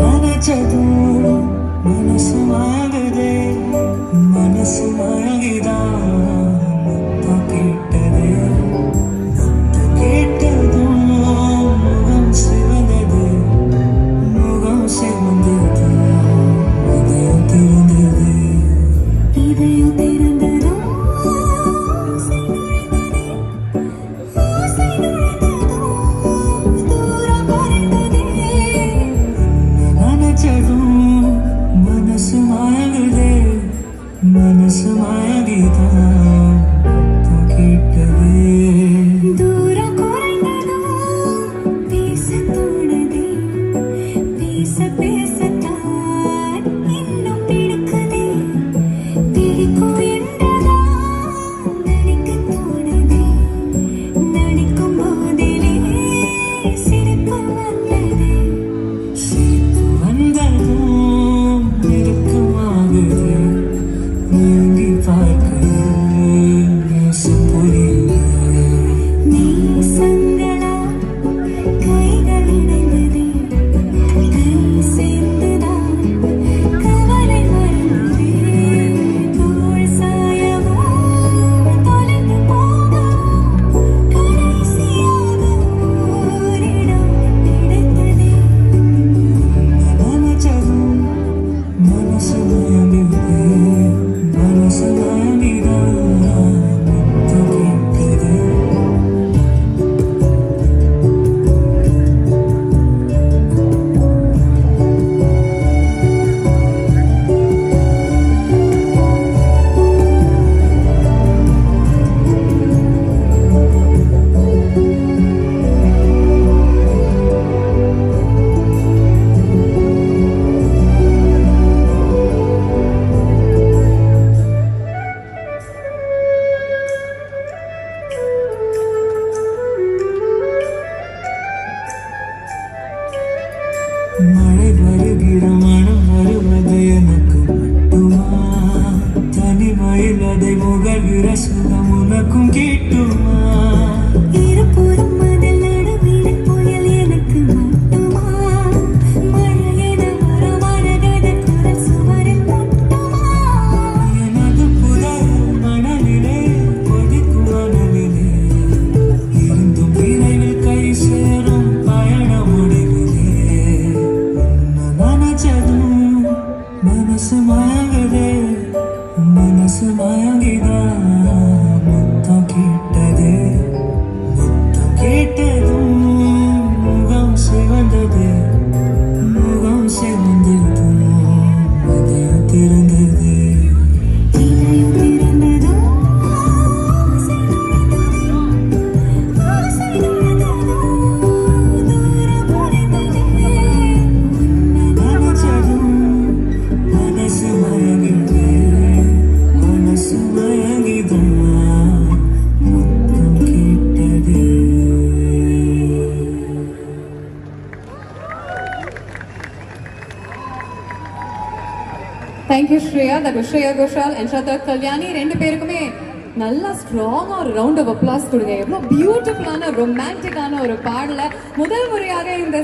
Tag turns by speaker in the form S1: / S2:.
S1: நினைச்சது மனசு வாங்குதே மனசு வாங்கிதா கேட்டது கேட்டதும் முகம் சிவந்தது முகம் சிவந்தது இதயம் திறந்தது regreso, dame una conquista. Thank
S2: you Shreya தகு ஸ்ரேயா கோஷால் அண்ட் ஸ்ரதா கல்யாணி ரெண்டு பேருக்குமே நல்லா ஸ்ட்ராங்காக ஒரு ரவுண்ட் ஆஃப் அப்ளாஸ் கொடுங்க. எவ்வளோ பியூட்டிஃபுல்லான ரொமான்டிக்கான ஒரு பாடல முதல் முறையாக இந்த